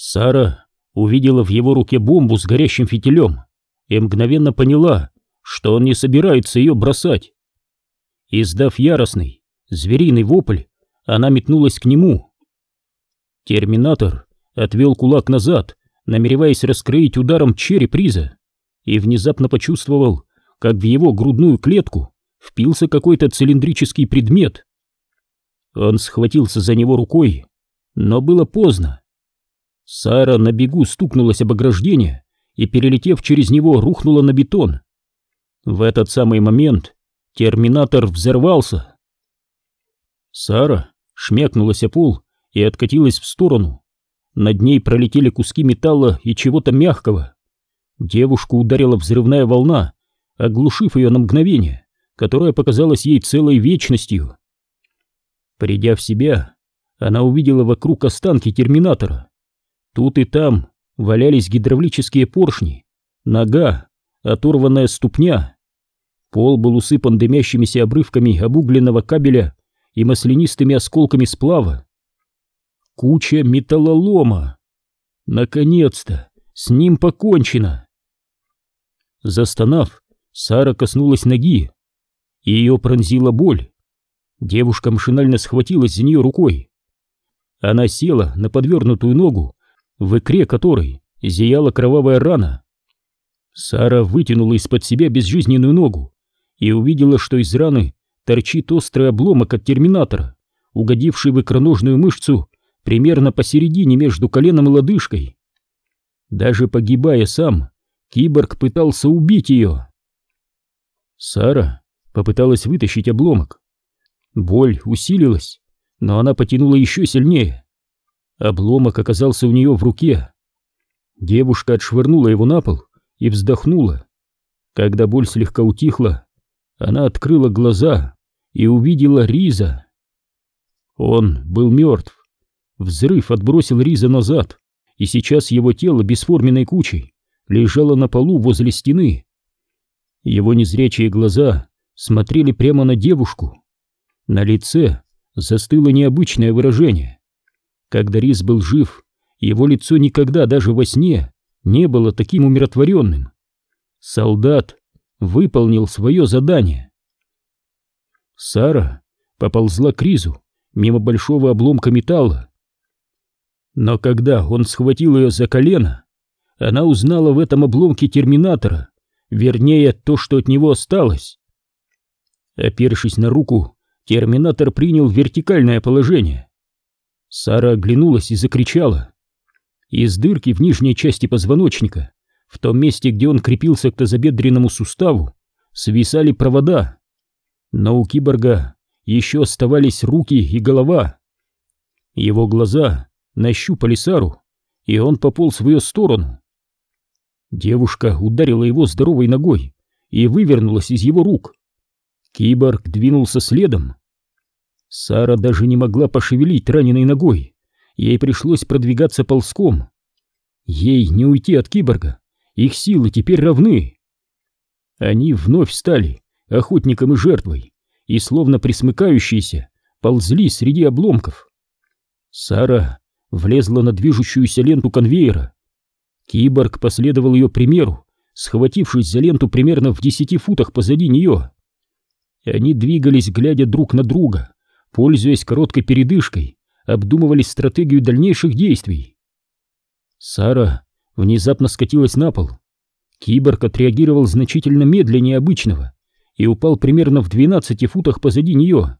Сара увидела в его руке бомбу с горящим фитилем и мгновенно поняла, что он не собирается ее бросать. Издав яростный, звериный вопль, она метнулась к нему. Терминатор отвел кулак назад, намереваясь раскроить ударом череп Риза, и внезапно почувствовал, как в его грудную клетку впился какой-то цилиндрический предмет. Он схватился за него рукой, но было поздно. Сара на бегу стукнулась об ограждение и, перелетев через него, рухнула на бетон. В этот самый момент терминатор взорвался. Сара шмякнулась о пол и откатилась в сторону. Над ней пролетели куски металла и чего-то мягкого. Девушку ударила взрывная волна, оглушив ее на мгновение, которое показалось ей целой вечностью. Придя в себя, она увидела вокруг останки терминатора. Тут и там валялись гидравлические поршни, нога, оторванная ступня. Пол был усыпан дымящимися обрывками обугленного кабеля и маслянистыми осколками сплава. Куча металлолома. Наконец-то, с ним покончено. Застонав, Сара коснулась ноги. Ее пронзила боль. Девушка машинально схватилась за нее рукой. Она села на подвернутую ногу, в икре которой зияла кровавая рана. Сара вытянула из-под себя безжизненную ногу и увидела, что из раны торчит острый обломок от терминатора, угодивший в икроножную мышцу примерно посередине между коленом и лодыжкой. Даже погибая сам, киборг пытался убить ее. Сара попыталась вытащить обломок. Боль усилилась, но она потянула еще сильнее. Обломок оказался у нее в руке. Девушка отшвырнула его на пол и вздохнула. Когда боль слегка утихла, она открыла глаза и увидела Риза. Он был мертв. Взрыв отбросил Риза назад, и сейчас его тело бесформенной кучей лежало на полу возле стены. Его незрячие глаза смотрели прямо на девушку. На лице застыло необычное выражение. Когда Риз был жив, его лицо никогда даже во сне не было таким умиротворенным. Солдат выполнил свое задание. Сара поползла к Ризу мимо большого обломка металла. Но когда он схватил ее за колено, она узнала в этом обломке терминатора, вернее, то, что от него осталось. Опершись на руку, терминатор принял вертикальное положение. Сара оглянулась и закричала. Из дырки в нижней части позвоночника в том месте, где он крепился к тазобедренному суставу, свисали провода. Но у киборга еще оставались руки и голова. Его глаза нащупали Сару, и он пополз в ее сторону. Девушка ударила его здоровой ногой и вывернулась из его рук. Киборг двинулся следом. Сара даже не могла пошевелить раненой ногой. Ей пришлось продвигаться ползком. Ей не уйти от киборга. Их силы теперь равны. Они вновь стали охотником и жертвой, и, словно присмыкающиеся, ползли среди обломков. Сара влезла на движущуюся ленту конвейера. Киборг последовал ее примеру, схватившись за ленту примерно в десяти футах позади нее. Они двигались, глядя друг на друга, пользуясь короткой передышкой, обдумывали стратегию дальнейших действий. Сара внезапно скатилась на пол. Киборг отреагировал значительно медленнее обычного и упал примерно в 12 футах позади нее.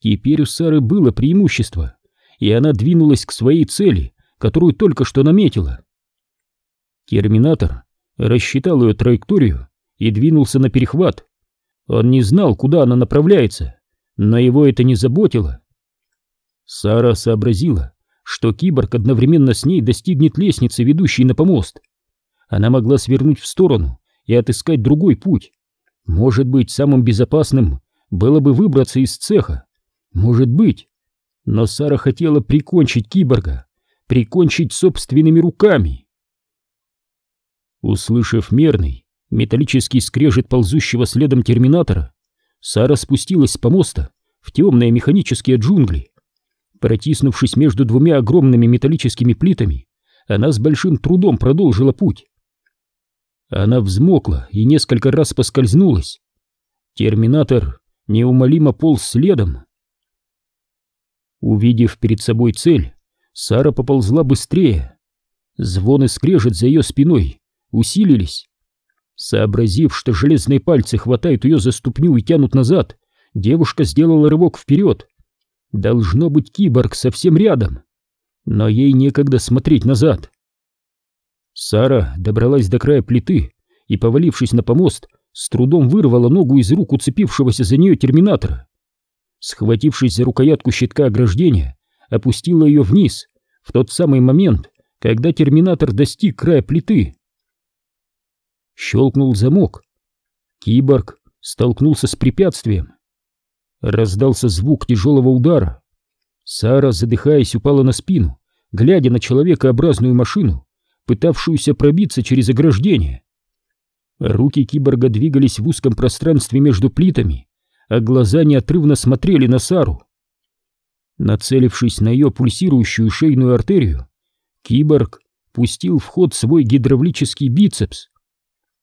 Теперь у Сары было преимущество, и она двинулась к своей цели, которую только что наметила. Терминатор рассчитал ее траекторию и двинулся на перехват. Он не знал, куда она направляется, но его это не заботило. Сара сообразила, что киборг одновременно с ней достигнет лестницы, ведущей на помост. Она могла свернуть в сторону и отыскать другой путь. Может быть, самым безопасным было бы выбраться из цеха. Может быть. Но Сара хотела прикончить киборга, прикончить собственными руками. Услышав мерный, металлический скрежет ползущего следом терминатора, Сара спустилась с помоста в темные механические джунгли. Протиснувшись между двумя огромными металлическими плитами, она с большим трудом продолжила путь. Она взмокла и несколько раз поскользнулась. Терминатор неумолимо полз следом. Увидев перед собой цель, Сара поползла быстрее. Звон и скрежет за ее спиной усилились. Сообразив, что железные пальцы хватают ее за ступню и тянут назад, девушка сделала рывок вперед. Должно быть киборг совсем рядом. Но ей некогда смотреть назад. Сара добралась до края плиты и, повалившись на помост, с трудом вырвала ногу из рук уцепившегося за нее терминатора. Схватившись за рукоятку щитка ограждения, опустила ее вниз в тот самый момент, когда терминатор достиг края плиты. Щелкнул замок. Киборг столкнулся с препятствием. Раздался звук тяжелого удара. Сара, задыхаясь, упала на спину, глядя на человекообразную машину, пытавшуюся пробиться через ограждение. Руки киборга двигались в узком пространстве между плитами, а глаза неотрывно смотрели на Сару. Нацелившись на ее пульсирующую шейную артерию, киборг пустил в ход свой гидравлический бицепс.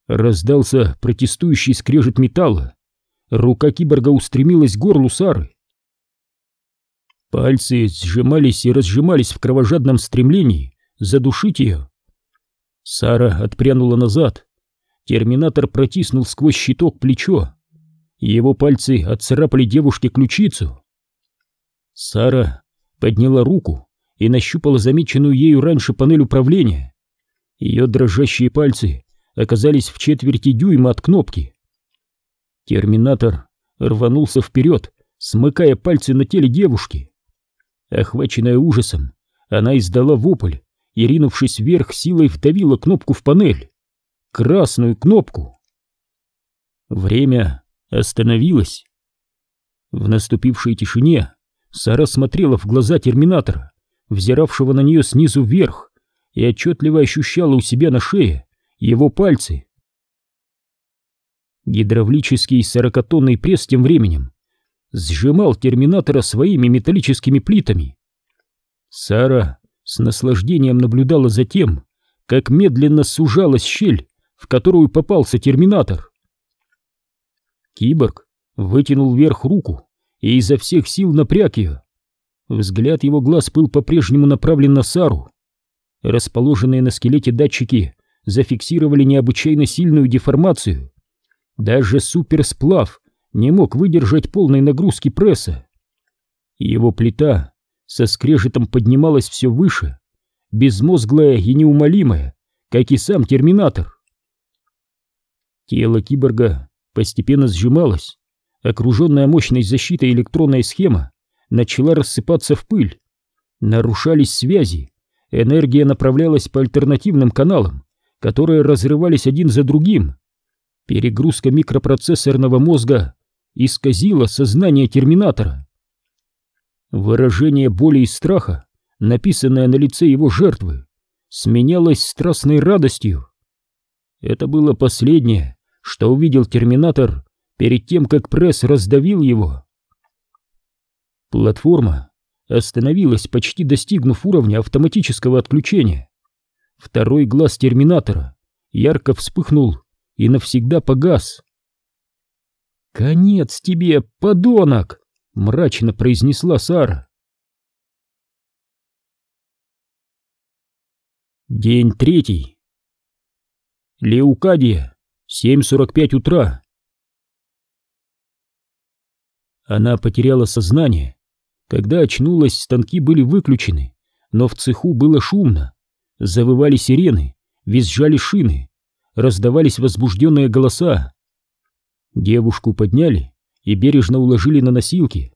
Раздался протестующий скрежет металла. Рука киборга устремилась к горлу Сары. Пальцы сжимались и разжимались в кровожадном стремлении задушить ее. Сара отпрянула назад. Терминатор протиснул сквозь щиток плечо. Его пальцы отцарапали девушке ключицу. Сара подняла руку и нащупала замеченную ею раньше панель управления. Ее дрожащие пальцы оказались в четверти дюйма от кнопки. Терминатор рванулся вперед, смыкая пальцы на теле девушки. Охваченная ужасом, она издала вопль и, ринувшись вверх, силой вдавила кнопку в панель. Красную кнопку. Время остановилось. В наступившей тишине Сара смотрела в глаза терминатора, взиравшего на нее снизу вверх, и отчетливо ощущала у себя на шее его пальцы. Гидравлический сорокатонный пресс тем временем сжимал терминатора своими металлическими плитами. Сара с наслаждением наблюдала за тем, как медленно сужалась щель, в которую попался терминатор. Киборг вытянул вверх руку и изо всех сил напряг ее. Взгляд его глаз был по-прежнему направлен на Сару. Расположенные на скелете датчики зафиксировали необычайно сильную деформацию. Даже суперсплав не мог выдержать полной нагрузки пресса. Его плита со скрежетом поднималась все выше, безмозглая и неумолимая, как и сам терминатор. Тело киборга постепенно сжималось, окруженная мощной защитой электронная схема начала рассыпаться в пыль. Нарушались связи, энергия направлялась по альтернативным каналам, которые разрывались один за другим. Перегрузка микропроцессорного мозга исказила сознание терминатора. Выражение боли и страха, написанное на лице его жертвы, сменялось страстной радостью. Это было последнее, что увидел терминатор перед тем, как пресс раздавил его. Платформа остановилась, почти достигнув уровня автоматического отключения. Второй глаз терминатора ярко вспыхнул и навсегда погас. «Конец тебе, подонок!» — мрачно произнесла Сара. День третий. Леукадия, 7.45 утра. Она потеряла сознание. Когда очнулась, станки были выключены, но в цеху было шумно. Завывали сирены, визжали шины, раздавались возбужденные голоса. Девушку подняли и бережно уложили на носилки.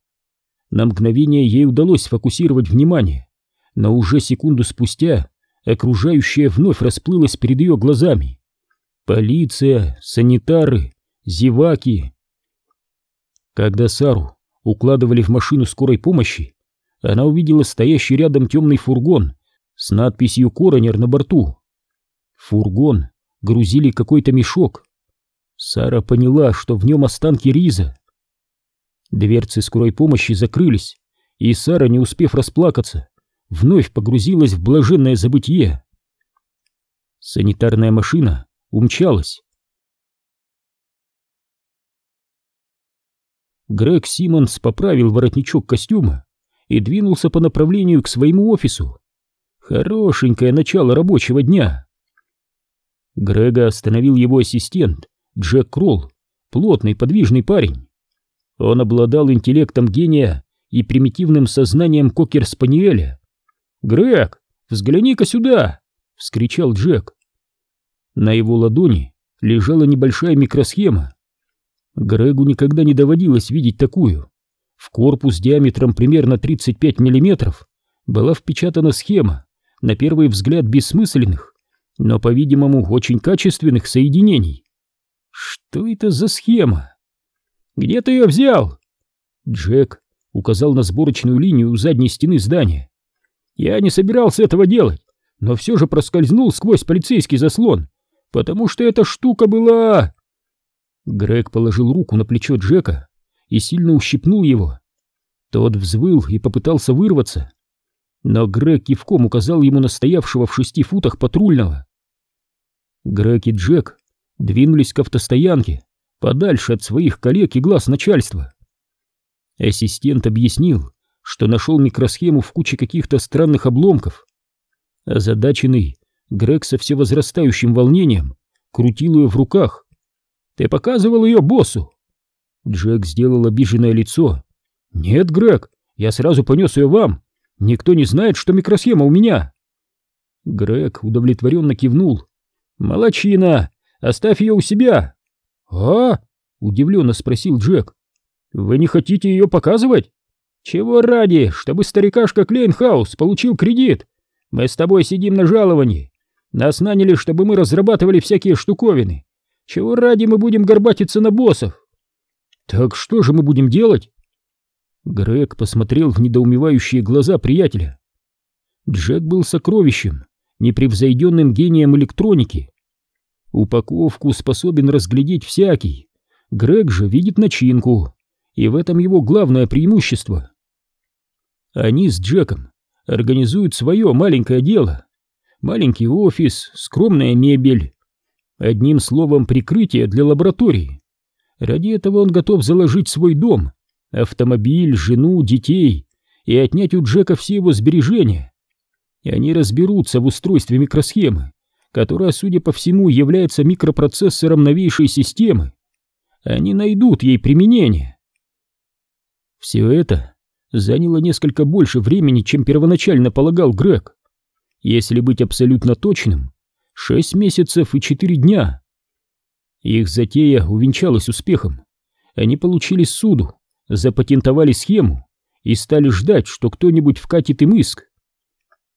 На мгновение ей удалось сфокусировать внимание, но уже секунду спустя окружающее вновь расплылось перед ее глазами. Полиция, санитары, зеваки. Когда Сару укладывали в машину скорой помощи, она увидела стоящий рядом темный фургон с надписью «Коронер» на борту. фургон грузили какой-то мешок. Сара поняла, что в нем останки Риза. Дверцы скорой помощи закрылись, и Сара, не успев расплакаться, вновь погрузилась в блаженное забытье. Санитарная машина умчалась. Грег Симмонс поправил воротничок костюма и двинулся по направлению к своему офису. Хорошенькое начало рабочего дня. Грега остановил его ассистент Джек Кролл, плотный подвижный парень. Он обладал интеллектом гения и примитивным сознанием кокер-спаниеля. «Грег, взгляни-ка сюда!» — вскричал Джек. На его ладони лежала небольшая микросхема. Грегу никогда не доводилось видеть такую. В корпус диаметром примерно 35 мм была впечатана схема, на первый взгляд бессмысленных, но, по-видимому, очень качественных соединений. Что это за схема? Где ты ее взял? Джек указал на сборочную линию у задней стены здания. Я не собирался этого делать, но все же проскользнул сквозь полицейский заслон, потому что эта штука была... Грег положил руку на плечо Джека и сильно ущипнул его. Тот взвыл и попытался вырваться, но Грег кивком указал ему на стоявшего в шести футах патрульного. Грег и Джек двинулись к автостоянке, подальше от своих коллег и глаз начальства. Ассистент объяснил, что нашел микросхему в куче каких-то странных обломков. Озадаченный, Грег со всевозрастающим волнением крутил ее в руках. «Ты показывал ее боссу?» Джек сделал обиженное лицо. «Нет, Грег, я сразу понес ее вам. Никто не знает, что микросхема у меня». Грег удовлетворенно кивнул. «Молодчина! Оставь ее у себя!» «А?» — удивленно спросил Джек. «Вы не хотите ее показывать?» «Чего ради, чтобы старикашка Клейнхаус получил кредит? Мы с тобой сидим на жаловании. Нас наняли, чтобы мы разрабатывали всякие штуковины. Чего ради мы будем горбатиться на боссов?» «Так что же мы будем делать?» Грег посмотрел в недоумевающие глаза приятеля. Джек был сокровищем, непревзойденным гением электроники. Упаковку способен разглядеть всякий. Грег же видит начинку, и в этом его главное преимущество. Они с Джеком организуют свое маленькое дело. Маленький офис, скромная мебель. Одним словом, прикрытие для лаборатории. Ради этого он готов заложить свой дом, автомобиль, жену, детей и отнять у Джека все его сбережения. И они разберутся в устройстве микросхемы, которая, судя по всему, является микропроцессором новейшей системы. Они найдут ей применение. Все это заняло несколько больше времени, чем первоначально полагал Грег. Если быть абсолютно точным, шесть месяцев и четыре дня. Их затея увенчалась успехом. Они получили суду, запатентовали схему и стали ждать, что кто-нибудь вкатит им иск.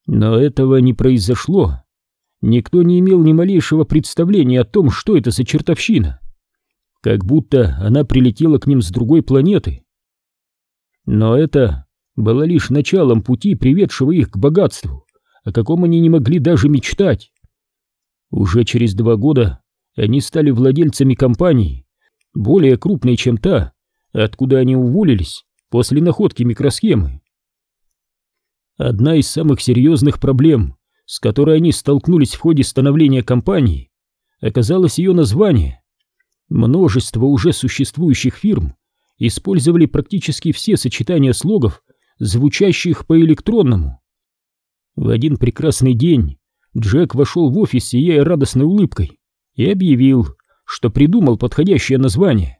Но этого не произошло. Никто не имел ни малейшего представления о том, что это за чертовщина. Как будто она прилетела к ним с другой планеты. Но это было лишь началом пути, приведшего их к богатству, о каком они не могли даже мечтать. Уже через два года они стали владельцами компании, более крупной, чем та, откуда они уволились после находки микросхемы. Одна из самых серьезных проблем, с которой они столкнулись в ходе становления компании, оказалось ее название. Множество уже существующих фирм использовали практически все сочетания слогов, звучащих по электронному. В один прекрасный день Джек вошел в офис, сияя радостной улыбкой, и объявил, что придумал подходящее название.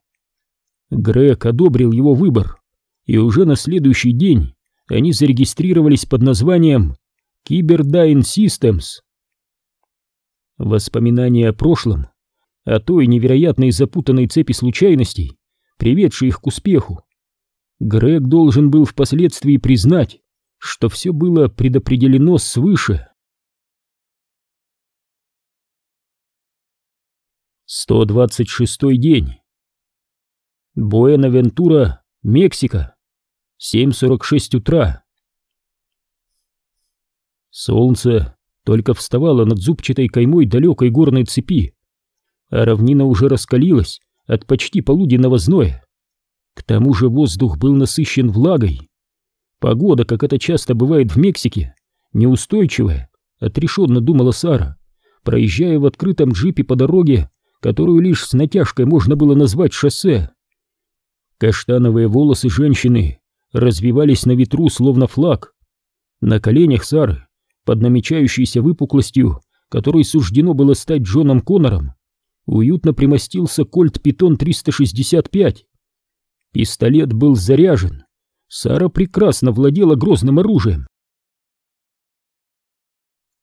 Грег одобрил его выбор, и уже на следующий день они зарегистрировались под названием Cyberdyne Systems. Воспоминания о прошлом, о той невероятной запутанной цепи случайностей, приведший их к успеху. Грег должен был впоследствии признать, что все было предопределено свыше. 126 день. Буэнавентура, Мексика. 7.46 утра. Солнце только вставало над зубчатой каймой далекой горной цепи, а равнина уже раскалилась, от почти полуденного зноя. К тому же воздух был насыщен влагой. Погода, как это часто бывает в Мексике, неустойчивая, отрешенно думала Сара, проезжая в открытом джипе по дороге, которую лишь с натяжкой можно было назвать шоссе. Каштановые волосы женщины развивались на ветру, словно флаг. На коленях Сары, под намечающейся выпуклостью, которой суждено было стать Джоном Коннором, уютно примостился кольт Питон 365. Пистолет был заряжен. Сара прекрасно владела грозным оружием.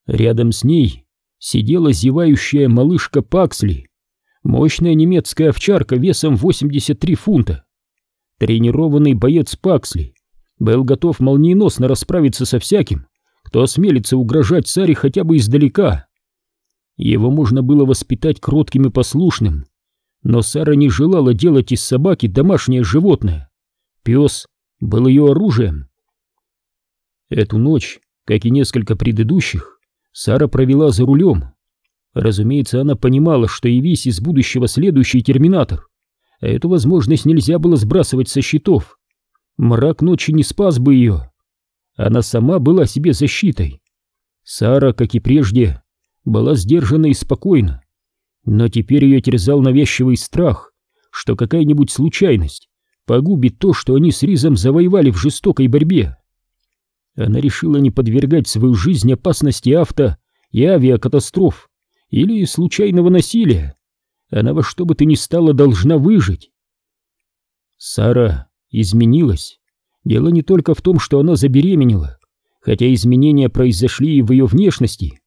Рядом с ней сидела зевающая малышка Паксли, мощная немецкая овчарка весом 83 фунта. Тренированный боец Паксли был готов молниеносно расправиться со всяким, кто осмелится угрожать Саре хотя бы издалека. Его можно было воспитать кротким и послушным, но Сара не желала делать из собаки домашнее животное. Пес был ее оружием. Эту ночь, как и несколько предыдущих, Сара провела за рулем. Разумеется, она понимала, что явись из будущего следующий терминатор, эту возможность нельзя было сбрасывать со счетов. Мрак ночи не спас бы ее. Она сама была себе защитой. Сара, как и прежде, была сдержана и спокойна. Но теперь ее терзал навязчивый страх, что какая-нибудь случайность погубит то, что они с Ризом завоевали в жестокой борьбе. Она решила не подвергать свою жизнь опасности авто и авиакатастроф или случайного насилия. Она во что бы то ни стало должна выжить. Сара изменилась. Дело не только в том, что она забеременела, хотя изменения произошли и в ее внешности.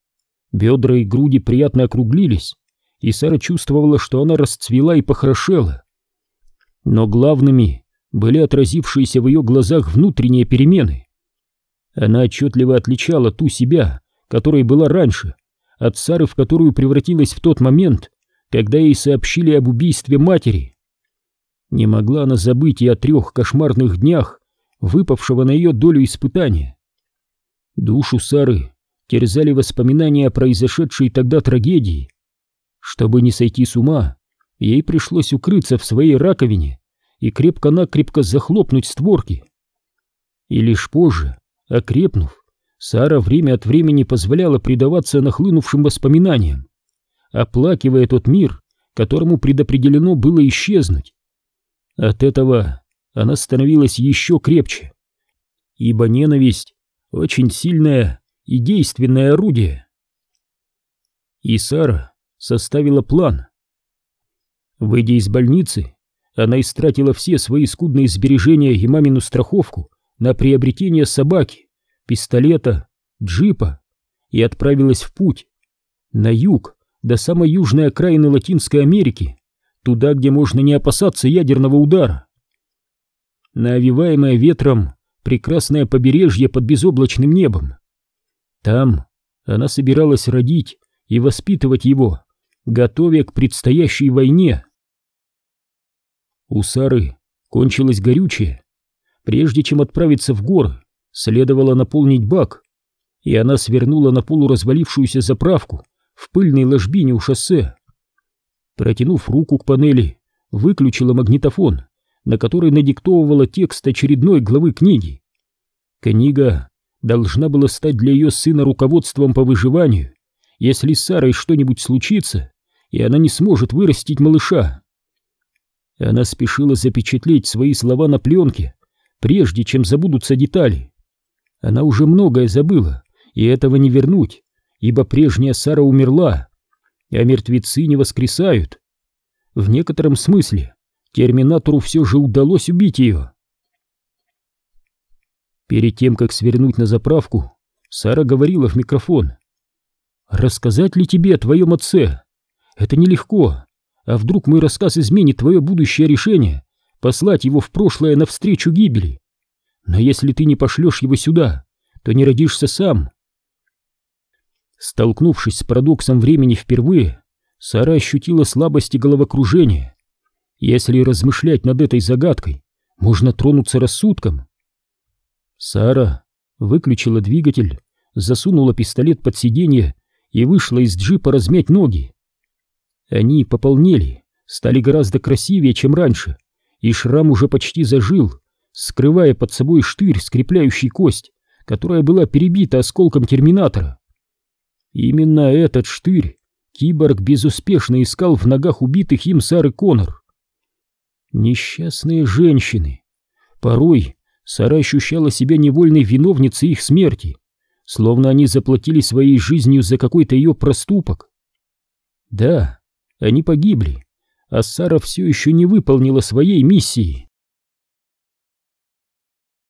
Бедра и груди приятно округлились, и Сара чувствовала, что она расцвела и похорошела. Но главными были отразившиеся в ее глазах внутренние перемены. Она отчетливо отличала ту себя, которой была раньше, от Сары, в которую превратилась в тот момент, когда ей сообщили об убийстве матери. Не могла она забыть и о трех кошмарных днях, выпавшего на ее долю испытания. Душу Сары терзали воспоминания о произошедшей тогда трагедии. Чтобы не сойти с ума, ей пришлось укрыться в своей раковине и крепко-накрепко захлопнуть створки. И лишь позже, окрепнув, Сара время от времени позволяла предаваться нахлынувшим воспоминаниям, оплакивая тот мир, которому предопределено было исчезнуть. От этого она становилась еще крепче, ибо ненависть — очень сильное и действенное орудие. И Сара составила план. Выйдя из больницы, она истратила все свои скудные сбережения и мамину страховку на приобретение собаки, пистолета, джипа и отправилась в путь на юг, до самой южной окраины Латинской Америки, туда, где можно не опасаться ядерного удара. Навиваемое ветром прекрасное побережье под безоблачным небом, там она собиралась родить и воспитывать его, готовя к предстоящей войне. У Сары кончилось горючее. Прежде чем отправиться в горы, следовало наполнить бак, и она свернула на полуразвалившуюся заправку в пыльной ложбине у шоссе. Протянув руку к панели, выключила магнитофон, на которой надиктовывала текст очередной главы книги. Книга должна была стать для ее сына руководством по выживанию, если с Сарой что-нибудь случится, и она не сможет вырастить малыша. Она спешила запечатлеть свои слова на пленке, прежде чем забудутся детали. Она уже многое забыла, и этого не вернуть, ибо прежняя Сара умерла, а мертвецы не воскресают. В некотором смысле Терминатору все же удалось убить ее. Перед тем, как свернуть на заправку, Сара говорила в микрофон. «Рассказать ли тебе о твоем отце? Это нелегко. А вдруг мой рассказ изменит твое будущее решение послать его в прошлое навстречу гибели? Но если ты не пошлешь его сюда, то не родишься сам». Столкнувшись с парадоксом времени впервые, Сара ощутила слабость и головокружение. Если размышлять над этой загадкой, можно тронуться рассудком. Сара выключила двигатель, засунула пистолет под сиденье и вышла из джипа размять ноги. Они пополнели, стали гораздо красивее, чем раньше, и шрам уже почти зажил, скрывая под собой штырь, скрепляющий кость, которая была перебита осколком терминатора. Именно этот штырь Киборг безуспешно искал в ногах убитых им Сары Коннор. Несчастные женщины. Порой Сара ощущала себя невольной виновницей их смерти, словно они заплатили своей жизнью за какой-то ее проступок. Да, они погибли, а Сара все еще не выполнила своей миссии.